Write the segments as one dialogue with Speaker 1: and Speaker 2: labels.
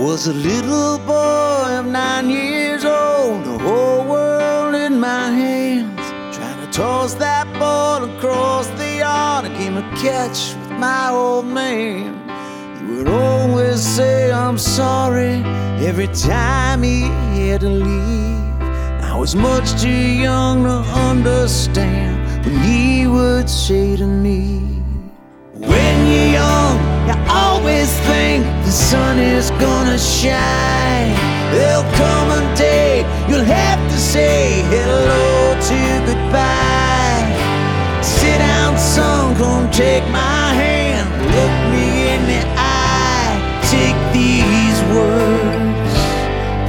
Speaker 1: was a little boy of nine years old, the whole world in my hands. Trying to toss that ball across the yard. I came a catch with my old man. He would always say, I'm sorry every time he had to leave. I was much too young to understand when he would say to me, When you're young, you always think the sun is gonna shine. There'll come a day you'll have to say hello to goodbye. Sit down, son, come take my hand. Look me in the eye. Take these words.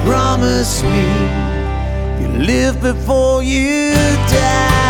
Speaker 1: Promise me you live before you die.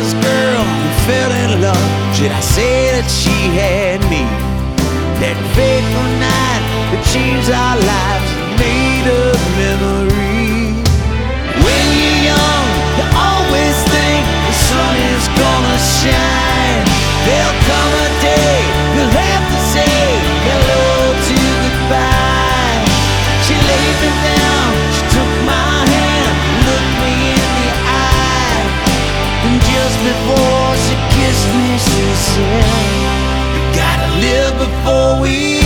Speaker 1: This girl who fell in love. Should I say that she had me? That fateful night that changed our lives before we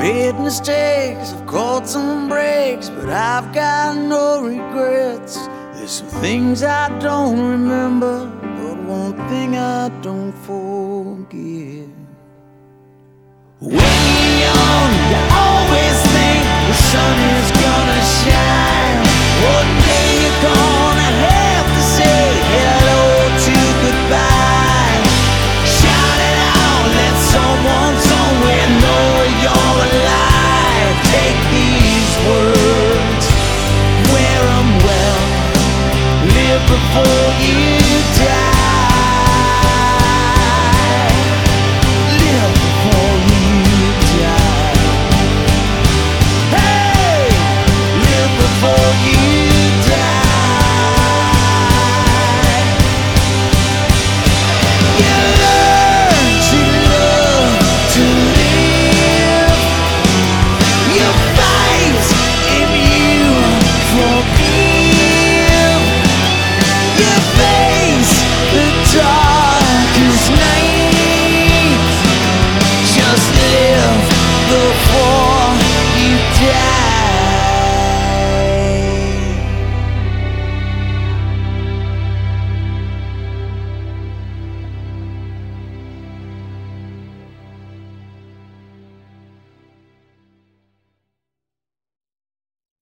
Speaker 1: made mistakes, I've caught some breaks, but I've got no regrets. There's some things I don't remember, but one thing I don't forget. before you die.